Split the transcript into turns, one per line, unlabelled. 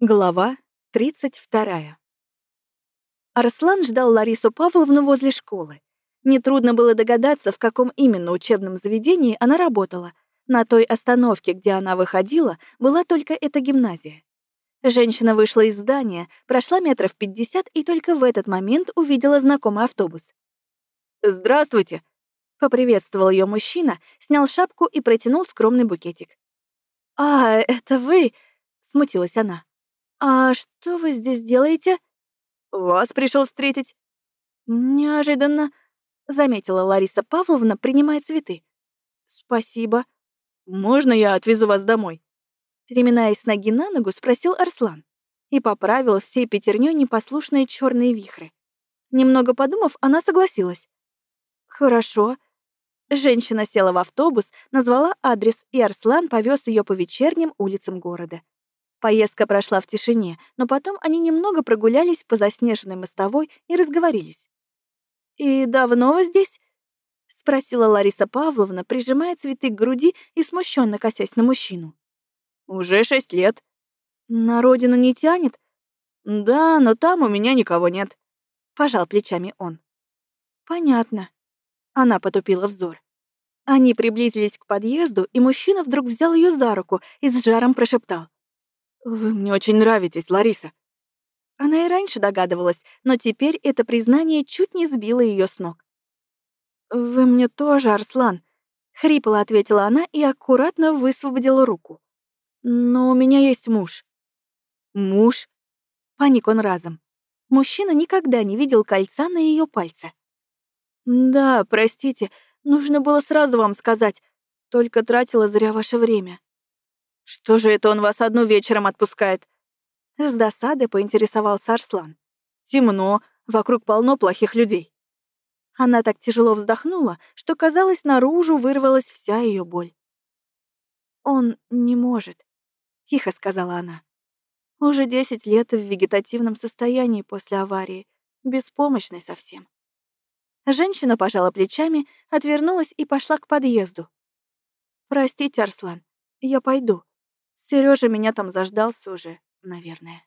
Глава 32. Арслан ждал Ларису Павловну возле школы. Нетрудно было догадаться, в каком именно учебном заведении она работала. На той остановке, где она выходила, была только эта гимназия. Женщина вышла из здания, прошла метров пятьдесят и только в этот момент увидела знакомый автобус.
«Здравствуйте!»
— поприветствовал ее мужчина, снял шапку и протянул скромный букетик. «А, это вы?» — смутилась она. «А что вы здесь делаете?»
«Вас пришел встретить».
«Неожиданно», — заметила Лариса Павловна, принимая цветы. «Спасибо».
«Можно я отвезу вас домой?»
Переминаясь с ноги на ногу, спросил Арслан и поправил всей пятерней непослушные черные вихры. Немного подумав, она согласилась. «Хорошо». Женщина села в автобус, назвала адрес, и Арслан повез ее по вечерним улицам города. Поездка прошла в тишине, но потом они немного прогулялись по заснеженной мостовой и разговорились. «И давно вы здесь?» — спросила Лариса Павловна, прижимая цветы к груди и смущенно косясь на мужчину.
«Уже шесть лет».
«На родину не тянет?»
«Да, но там у меня никого нет», —
пожал плечами он. «Понятно». Она потупила взор. Они приблизились к подъезду, и мужчина вдруг взял ее за руку и с жаром прошептал.
«Вы мне очень нравитесь, Лариса».
Она и раньше догадывалась, но теперь это признание чуть не сбило ее с ног. «Вы мне тоже, Арслан», — хрипло ответила она и аккуратно высвободила руку. «Но у меня есть муж».
«Муж?»
— паник он разом. Мужчина никогда не видел кольца на ее пальце. «Да, простите, нужно было сразу вам сказать, только тратила зря ваше время».
«Что же это он вас одну вечером отпускает?»
С досады поинтересовался Арслан.
«Темно, вокруг полно плохих людей».
Она так тяжело вздохнула, что, казалось, наружу вырвалась вся ее боль. «Он не может», — тихо сказала она. «Уже десять лет в вегетативном состоянии после аварии, беспомощный совсем». Женщина пожала плечами, отвернулась и пошла к подъезду. «Простите, Арслан, я пойду. Сережа меня там заждался уже, наверное.